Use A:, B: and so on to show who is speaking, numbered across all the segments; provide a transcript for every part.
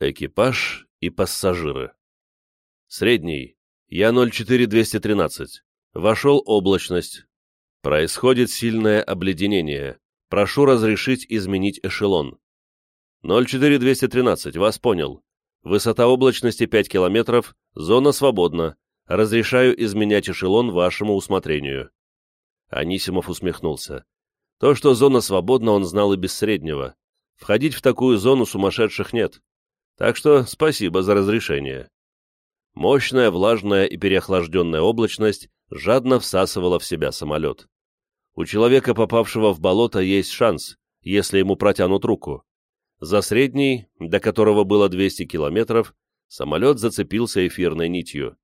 A: Экипаж и пассажиры. Средний. Я 04213. Вошел облачность. Происходит сильное обледенение. Прошу разрешить изменить эшелон. 04213, вас понял. Высота облачности 5 километров, зона свободна. Разрешаю изменять эшелон вашему усмотрению. Анисимов усмехнулся. То, что зона свободна, он знал и без среднего. Входить в такую зону сумасшедших нет. Так что спасибо за разрешение. Мощная, влажная и переохлажденная облачность жадно всасывала в себя самолет. У человека, попавшего в болото, есть шанс, если ему протянут руку. За средний, до которого было 200 километров, самолет зацепился эфирной нитью.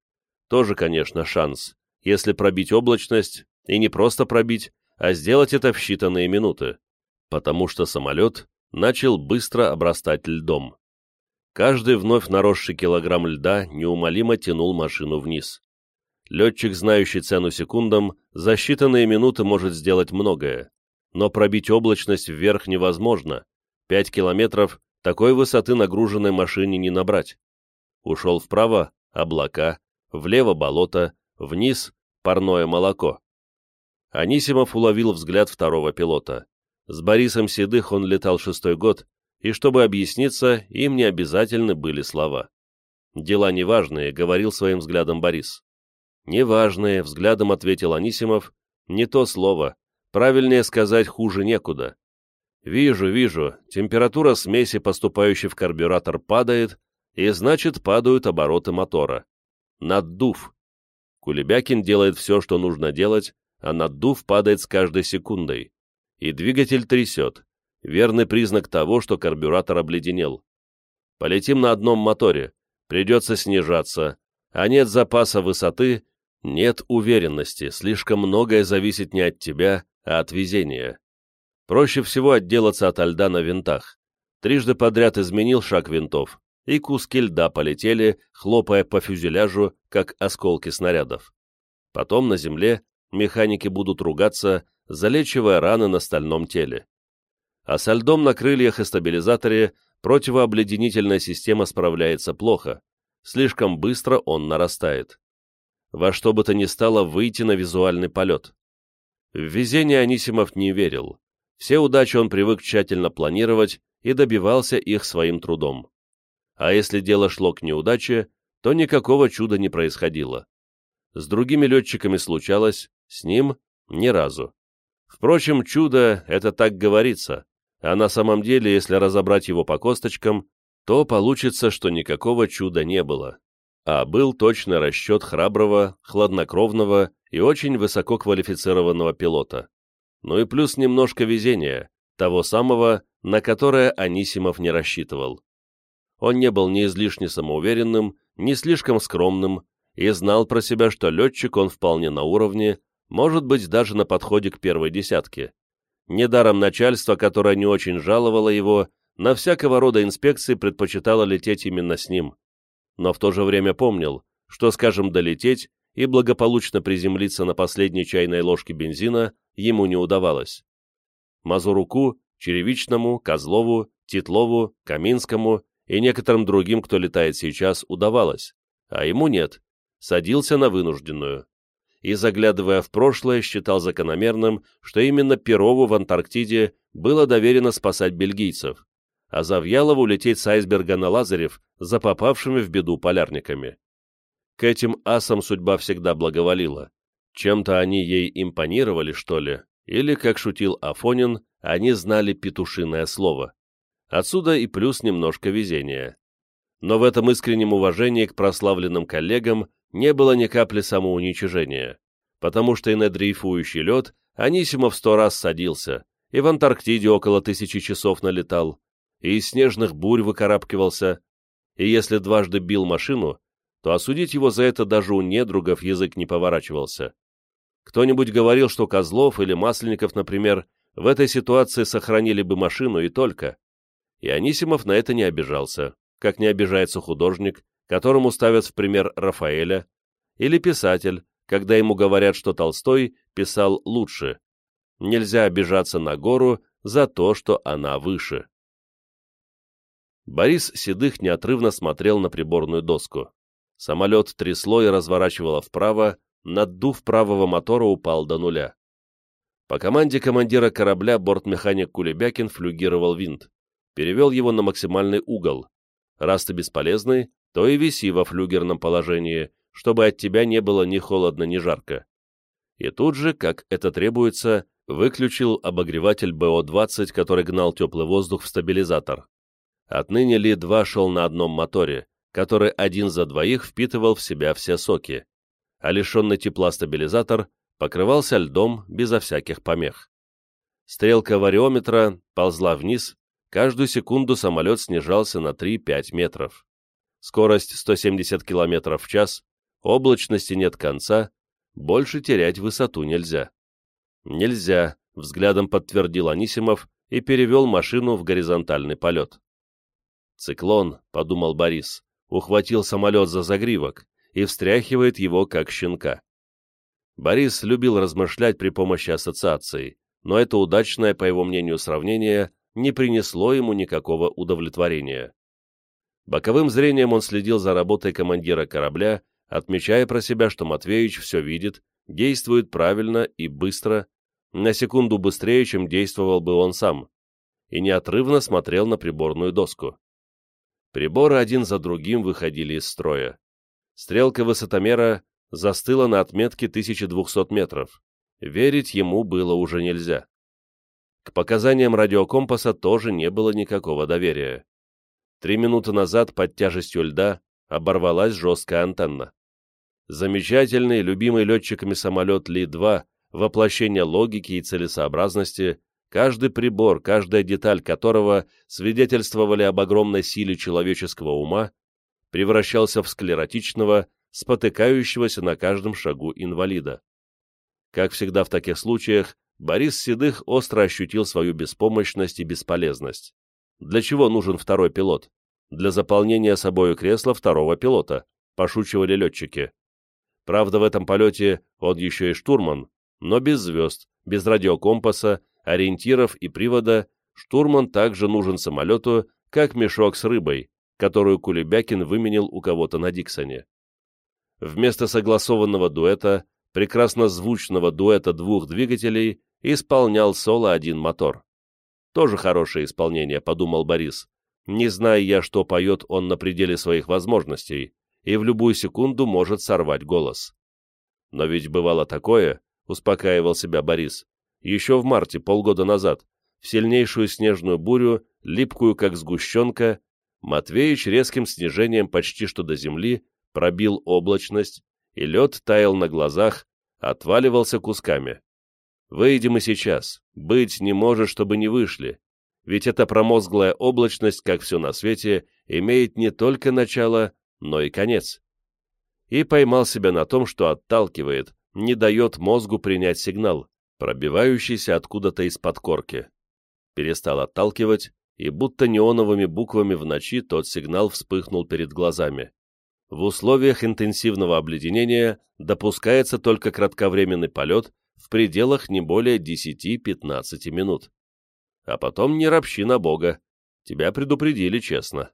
A: Тоже, конечно, шанс, если пробить облачность, и не просто пробить, а сделать это в считанные минуты, потому что самолет начал быстро обрастать льдом. Каждый вновь наросший килограмм льда неумолимо тянул машину вниз. Летчик, знающий цену секундам, за считанные минуты может сделать многое, но пробить облачность вверх невозможно. Пять километров такой высоты нагруженной машине не набрать. Ушел вправо — облака, влево — болото, вниз — парное молоко. Анисимов уловил взгляд второго пилота. С Борисом Седых он летал шестой год, и чтобы объясниться, им не обязательны были слова. «Дела неважные», — говорил своим взглядом Борис. «Неважные», — взглядом ответил Анисимов, — «не то слово. Правильнее сказать, хуже некуда». «Вижу, вижу, температура смеси, поступающей в карбюратор, падает, и значит, падают обороты мотора. Наддув. Кулебякин делает все, что нужно делать, а наддув падает с каждой секундой. И двигатель трясет верный признак того, что карбюратор обледенел. Полетим на одном моторе, придется снижаться, а нет запаса высоты, нет уверенности, слишком многое зависит не от тебя, а от везения. Проще всего отделаться от льда на винтах. Трижды подряд изменил шаг винтов, и куски льда полетели, хлопая по фюзеляжу, как осколки снарядов. Потом на земле механики будут ругаться, залечивая раны на стальном теле а со льдом на крыльях и стабилизаторе противообледенительная система справляется плохо, слишком быстро он нарастает. Во что бы то ни стало выйти на визуальный полет. В везение Анисимов не верил. Все удачи он привык тщательно планировать и добивался их своим трудом. А если дело шло к неудаче, то никакого чуда не происходило. С другими летчиками случалось, с ним — ни разу. Впрочем, чудо — это так говорится, а на самом деле, если разобрать его по косточкам, то получится, что никакого чуда не было, а был точный расчет храброго, хладнокровного и очень высококвалифицированного пилота. Ну и плюс немножко везения, того самого, на которое Анисимов не рассчитывал. Он не был ни излишне самоуверенным, ни слишком скромным, и знал про себя, что летчик он вполне на уровне, может быть, даже на подходе к первой десятке. Недаром начальство, которое не очень жаловало его, на всякого рода инспекции предпочитало лететь именно с ним. Но в то же время помнил, что, скажем, долететь и благополучно приземлиться на последней чайной ложке бензина ему не удавалось. Мазуруку, Черевичному, Козлову, Титлову, Каминскому и некоторым другим, кто летает сейчас, удавалось, а ему нет, садился на вынужденную и, заглядывая в прошлое, считал закономерным, что именно Перову в Антарктиде было доверено спасать бельгийцев, а Завьялову лететь с айсберга на Лазарев за попавшими в беду полярниками. К этим асам судьба всегда благоволила. Чем-то они ей импонировали, что ли, или, как шутил Афонин, они знали петушиное слово. Отсюда и плюс немножко везения. Но в этом искреннем уважении к прославленным коллегам не было ни капли самоуничижения, потому что и на дрейфующий лед Анисимов сто раз садился, и в Антарктиде около тысячи часов налетал, и из снежных бурь выкарабкивался, и если дважды бил машину, то осудить его за это даже у недругов язык не поворачивался. Кто-нибудь говорил, что Козлов или Масленников, например, в этой ситуации сохранили бы машину и только. И Анисимов на это не обижался, как не обижается художник, которому ставят в пример Рафаэля, или писатель, когда ему говорят, что Толстой писал лучше. Нельзя обижаться на гору за то, что она выше. Борис Седых неотрывно смотрел на приборную доску. Самолет трясло и разворачивало вправо, наддув правого мотора упал до нуля. По команде командира корабля бортмеханик Кулебякин флюгировал винт, перевел его на максимальный угол. Раз ты бесполезный, то и виси во флюгерном положении, чтобы от тебя не было ни холодно, ни жарко. И тут же, как это требуется, выключил обогреватель БО-20, который гнал теплый воздух в стабилизатор. Отныне Ли-2 шел на одном моторе, который один за двоих впитывал в себя все соки, а лишенный тепла стабилизатор покрывался льдом безо всяких помех. Стрелка вариометра ползла вниз, каждую секунду самолет снижался на 3-5 метров. Скорость 170 км в час, облачности нет конца, больше терять высоту нельзя. Нельзя, взглядом подтвердил Анисимов и перевел машину в горизонтальный полет. «Циклон», — подумал Борис, ухватил самолет за загривок и встряхивает его, как щенка. Борис любил размышлять при помощи ассоциаций, но это удачное, по его мнению, сравнение не принесло ему никакого удовлетворения. Боковым зрением он следил за работой командира корабля, отмечая про себя, что Матвеич все видит, действует правильно и быстро, на секунду быстрее, чем действовал бы он сам, и неотрывно смотрел на приборную доску. Приборы один за другим выходили из строя. Стрелка высотомера застыла на отметке 1200 метров. Верить ему было уже нельзя. К показаниям радиокомпаса тоже не было никакого доверия. Три минуты назад под тяжестью льда оборвалась жесткая антенна. Замечательный, любимый летчиками самолет Ли-2, воплощение логики и целесообразности, каждый прибор, каждая деталь которого свидетельствовали об огромной силе человеческого ума, превращался в склеротичного, спотыкающегося на каждом шагу инвалида. Как всегда в таких случаях, Борис Седых остро ощутил свою беспомощность и бесполезность. Для чего нужен второй пилот? Для заполнения собою кресла второго пилота, пошучивали летчики. Правда, в этом полете он еще и штурман, но без звезд, без радиокомпаса, ориентиров и привода, штурман также нужен самолету, как мешок с рыбой, которую Кулебякин выменил у кого-то на Диксоне. Вместо согласованного дуэта, прекрасно звучного дуэта двух двигателей, исполнял соло один мотор. Тоже хорошее исполнение, подумал Борис. Не зная я, что поет он на пределе своих возможностей, и в любую секунду может сорвать голос. Но ведь бывало такое, успокаивал себя Борис, еще в марте, полгода назад, в сильнейшую снежную бурю, липкую как сгущенка, Матвеич резким снижением почти что до земли пробил облачность, и лед таял на глазах, отваливался кусками. Выйдем и сейчас, быть не может, чтобы не вышли, ведь эта промозглая облачность, как все на свете, имеет не только начало, но и конец. И поймал себя на том, что отталкивает, не дает мозгу принять сигнал, пробивающийся откуда-то из-под корки. Перестал отталкивать, и будто неоновыми буквами в ночи тот сигнал вспыхнул перед глазами. В условиях интенсивного обледенения допускается только кратковременный полет в пределах не более 10-15 минут. А потом не ропщи на Бога. Тебя предупредили честно.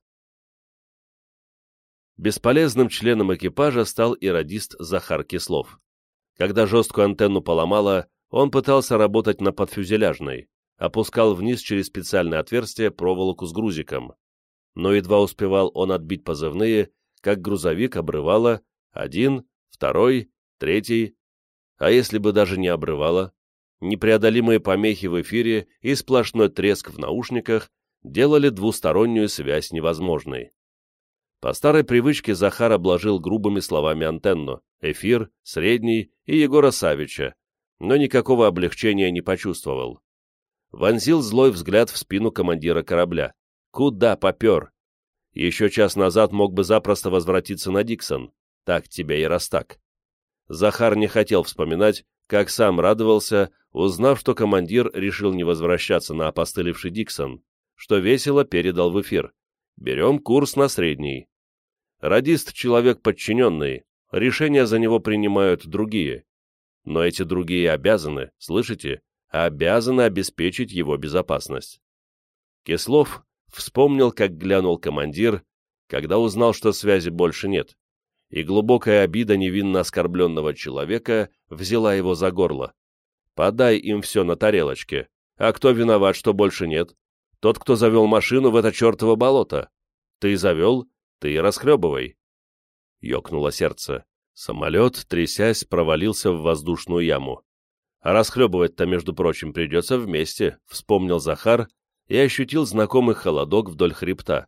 A: Бесполезным членом экипажа стал и радист Захар Кислов. Когда жесткую антенну поломало, он пытался работать на подфюзеляжной, опускал вниз через специальное отверстие проволоку с грузиком. Но едва успевал он отбить позывные, как грузовик обрывало один, второй, третий. А если бы даже не обрывало, непреодолимые помехи в эфире и сплошной треск в наушниках делали двустороннюю связь невозможной. По старой привычке Захар обложил грубыми словами антенну, эфир, средний и Егора Савича, но никакого облегчения не почувствовал. Вонзил злой взгляд в спину командира корабля. Куда попер? Еще час назад мог бы запросто возвратиться на Диксон. Так тебе и раз так. Захар не хотел вспоминать, как сам радовался, узнав, что командир решил не возвращаться на опостылевший Диксон, что весело передал в эфир. Берем курс на средний. Радист — человек подчиненный, решения за него принимают другие. Но эти другие обязаны, слышите, обязаны обеспечить его безопасность. Кислов вспомнил, как глянул командир, когда узнал, что связи больше нет, и глубокая обида невинно оскорбленного человека взяла его за горло. «Подай им все на тарелочке. А кто виноват, что больше нет? Тот, кто завел машину в это чертово болото. Ты завел, ты и расхлебывай». Ёкнуло сердце. Самолет, трясясь, провалился в воздушную яму. А расхлебывать-то, между прочим, придется вместе, вспомнил Захар и ощутил знакомый холодок вдоль хребта.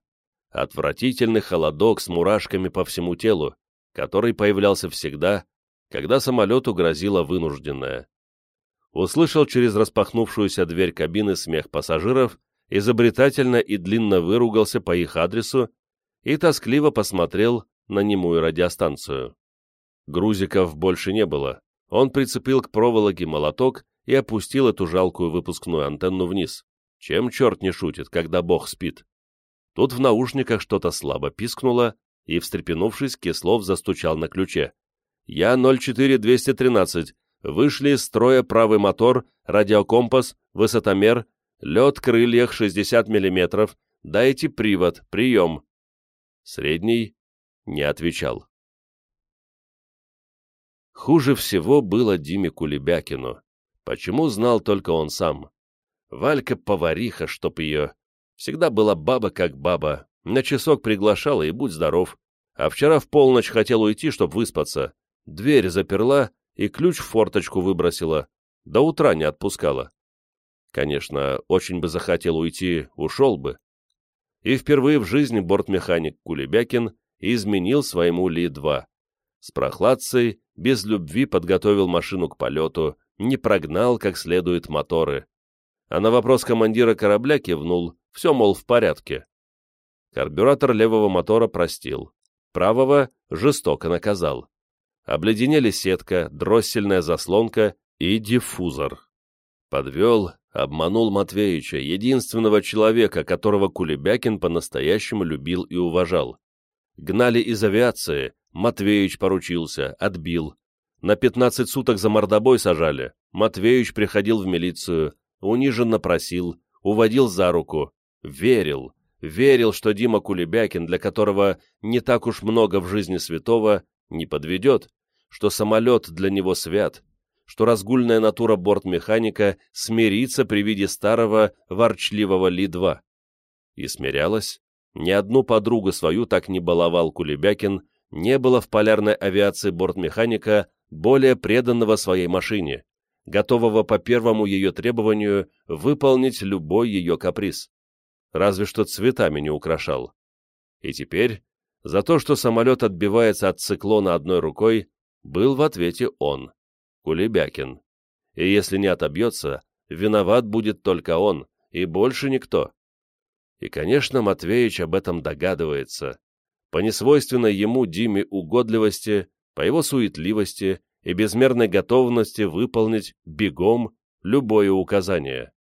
A: Отвратительный холодок с мурашками по всему телу, который появлялся всегда, когда самолету грозило вынужденное. Услышал через распахнувшуюся дверь кабины смех пассажиров, изобретательно и длинно выругался по их адресу и тоскливо посмотрел на немую радиостанцию. Грузиков больше не было. Он прицепил к проволоке молоток и опустил эту жалкую выпускную антенну вниз. Чем черт не шутит, когда бог спит? Тут в наушниках что-то слабо пискнуло, и, встрепенувшись, Кислов застучал на ключе. «Я 04213. Вышли из строя правый мотор, радиокомпас, высотомер, лед крыльях 60 мм. Дайте привод, прием». Средний не отвечал. Хуже всего было Диме Кулебякину. Почему знал только он сам? Валька-повариха, чтоб ее. Всегда была баба как баба, на часок приглашала и будь здоров. А вчера в полночь хотел уйти, чтоб выспаться. Дверь заперла и ключ в форточку выбросила. До утра не отпускала. Конечно, очень бы захотел уйти, ушел бы. И впервые в жизни бортмеханик Кулебякин изменил своему Ли-2. С прохладцей, без любви подготовил машину к полету, не прогнал как следует моторы. А на вопрос командира корабля кивнул, все, мол, в порядке. Карбюратор левого мотора простил, правого жестоко наказал. Обледенели сетка, дроссельная заслонка и диффузор. Подвел, обманул Матвеича, единственного человека, которого Кулебякин по-настоящему любил и уважал. Гнали из авиации, Матвеич поручился, отбил. На пятнадцать суток за мордобой сажали. Матвеич приходил в милицию, униженно просил, уводил за руку. Верил, верил, что Дима Кулебякин, для которого не так уж много в жизни святого, не подведет, что самолет для него свят, что разгульная натура бортмеханика смирится при виде старого ворчливого Ли-2. И смирялась. Ни одну подругу свою так не баловал Кулебякин, не было в полярной авиации бортмеханика более преданного своей машине, готового по первому ее требованию выполнить любой ее каприз. Разве что цветами не украшал. И теперь, за то, что самолет отбивается от циклона одной рукой, был в ответе он, Кулебякин. И если не отобьется, виноват будет только он, и больше никто. И, конечно, Матвеич об этом догадывается, по несвойственной ему Диме угодливости, по его суетливости и безмерной готовности выполнить бегом любое указание.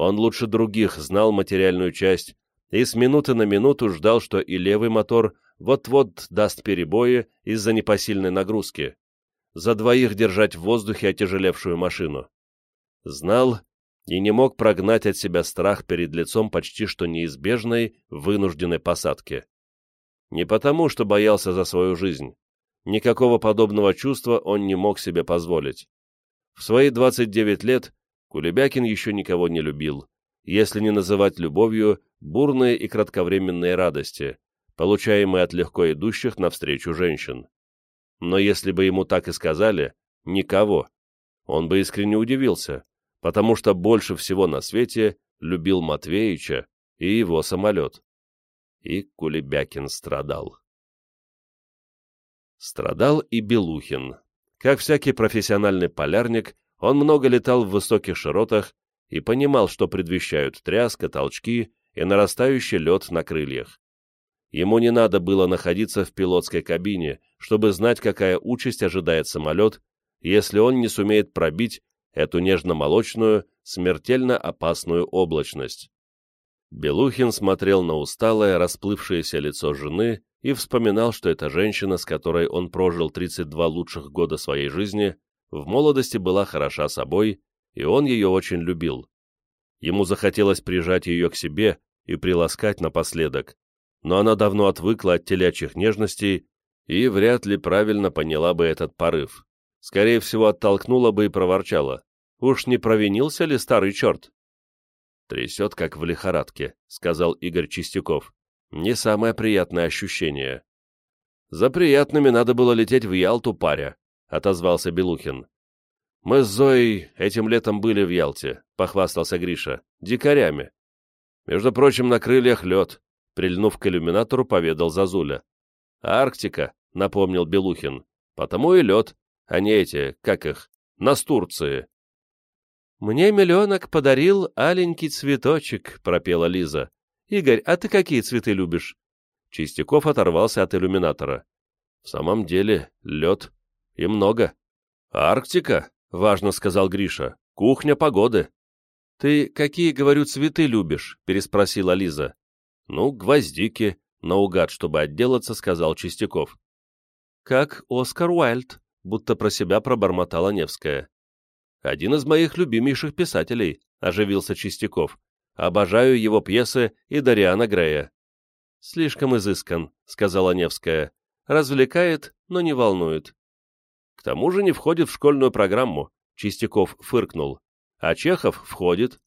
A: Он лучше других знал материальную часть и с минуты на минуту ждал, что и левый мотор вот-вот даст перебои из-за непосильной нагрузки. За двоих держать в воздухе отяжелевшую машину. Знал и не мог прогнать от себя страх перед лицом почти что неизбежной вынужденной посадки. Не потому, что боялся за свою жизнь. Никакого подобного чувства он не мог себе позволить. В свои 29 лет Кулебякин еще никого не любил, если не называть любовью бурные и кратковременные радости, получаемые от легко идущих навстречу женщин. Но если бы ему так и сказали «никого», он бы искренне удивился, потому что больше всего на свете любил Матвеича и его самолет и Кулебякин страдал. Страдал и Белухин. Как всякий профессиональный полярник, он много летал в высоких широтах и понимал, что предвещают тряска, толчки и нарастающий лед на крыльях. Ему не надо было находиться в пилотской кабине, чтобы знать, какая участь ожидает самолет, если он не сумеет пробить эту нежно-молочную, смертельно опасную облачность. Белухин смотрел на усталое, расплывшееся лицо жены и вспоминал, что эта женщина, с которой он прожил 32 лучших года своей жизни, в молодости была хороша собой, и он ее очень любил. Ему захотелось прижать ее к себе и приласкать напоследок, но она давно отвыкла от телячьих нежностей и вряд ли правильно поняла бы этот порыв. Скорее всего, оттолкнула бы и проворчала. Уж не провинился ли старый черт? «Трясет, как в лихорадке», — сказал Игорь Чистяков. «Не самое приятное ощущение». «За приятными надо было лететь в Ялту, паря», — отозвался Белухин. «Мы с Зоей этим летом были в Ялте», — похвастался Гриша. «Дикарями». «Между прочим, на крыльях лед», — прильнув к иллюминатору, поведал Зазуля. «Арктика», — напомнил Белухин. «Потому и лед, а не эти, как их, настурции».
B: «Мне миллионок подарил аленький цветочек», — пропела Лиза. «Игорь, а ты какие цветы любишь?»
A: Чистяков оторвался от иллюминатора. «В самом деле, лед. И много. Арктика?» — важно сказал Гриша. «Кухня погоды».
B: «Ты какие, говорю, цветы любишь?» — переспросила Лиза.
A: «Ну, гвоздики», — наугад, чтобы отделаться, сказал Чистяков.
B: «Как Оскар Уайльд», — будто про себя пробормотала Невская.
A: «Один из моих любимейших писателей», — оживился Чистяков. «Обожаю его пьесы и Дариана Грея».
B: «Слишком изыскан», — сказала Невская. «Развлекает, но не волнует».
A: К тому же не входит в школьную программу, Чистяков фыркнул. А Чехов входит.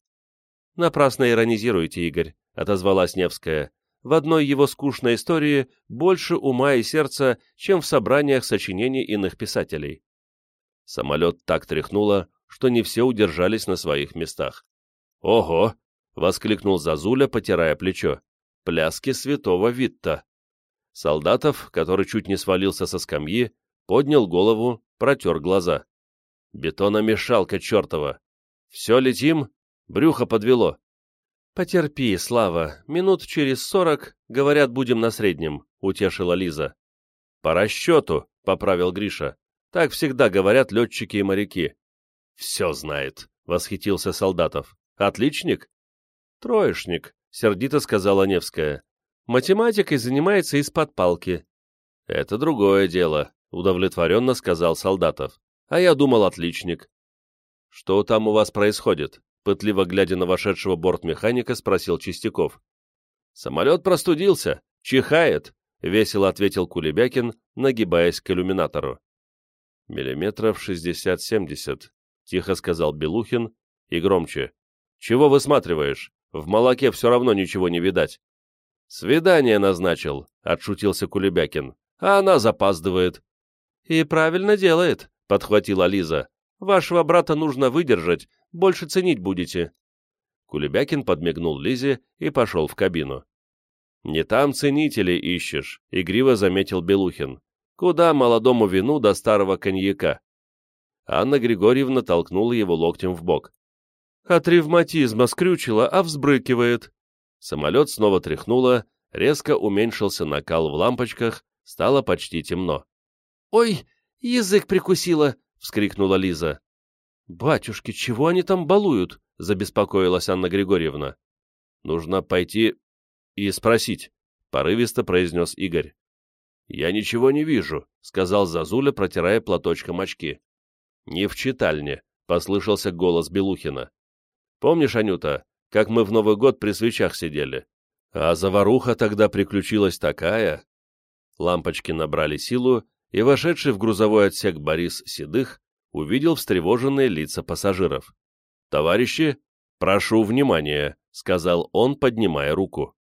B: Напрасно иронизируете, Игорь, отозвалась Невская. В одной его скучной истории больше ума и сердца, чем в собраниях сочинений иных писателей.
A: Самолет так тряхнуло, что не все удержались на своих местах. «Ого!» — воскликнул Зазуля, потирая плечо. «Пляски святого Витта!» Солдатов, который чуть не свалился со скамьи, поднял голову, протер глаза. «Бетономешалка чертова! Все летим? Брюхо подвело!»
B: «Потерпи, Слава, минут через сорок, говорят, будем на среднем», — утешила Лиза.
A: «По расчету», — поправил Гриша. «Так всегда говорят летчики и моряки». «Все знает», — восхитился Солдатов. «Отличник?»
B: «Троечник», — сердито сказала Невская. «Математикой занимается из-под палки».
A: «Это другое дело», удовлетворенно сказал Солдатов. А я думал, отличник. Что там у вас происходит? Пытливо глядя на вошедшего бортмеханика, спросил Чистяков. Самолет простудился, чихает, весело ответил Кулебякин, нагибаясь к иллюминатору. Миллиметров шестьдесят-семьдесят, тихо сказал Белухин и громче. Чего высматриваешь? В молоке все равно ничего не видать. «Свидание назначил», — отшутился Кулебякин. «А она запаздывает.
B: «И правильно делает», — подхватила Лиза. «Вашего брата нужно выдержать, больше ценить будете».
A: Кулебякин подмигнул Лизе и пошел в кабину. «Не там ценителей ищешь», — игриво заметил Белухин. «Куда молодому вину до старого коньяка?» Анна Григорьевна толкнула его локтем в бок.
B: «От ревматизма скрючила, а взбрыкивает».
A: Самолет снова тряхнуло, резко уменьшился накал в лампочках, стало почти темно.
B: «Ой, язык прикусила!» — вскрикнула Лиза. «Батюшки, чего они там балуют?» — забеспокоилась Анна Григорьевна.
A: «Нужно пойти и спросить», — порывисто произнес Игорь. «Я ничего не вижу», — сказал Зазуля, протирая платочком очки. «Не в читальне», — послышался голос Белухина. «Помнишь, Анюта, как мы в Новый год при свечах сидели? А заваруха тогда приключилась такая...» Лампочки набрали силу, и вошедший в грузовой отсек Борис Седых увидел встревоженные лица пассажиров. «Товарищи, прошу внимания», — сказал он, поднимая руку.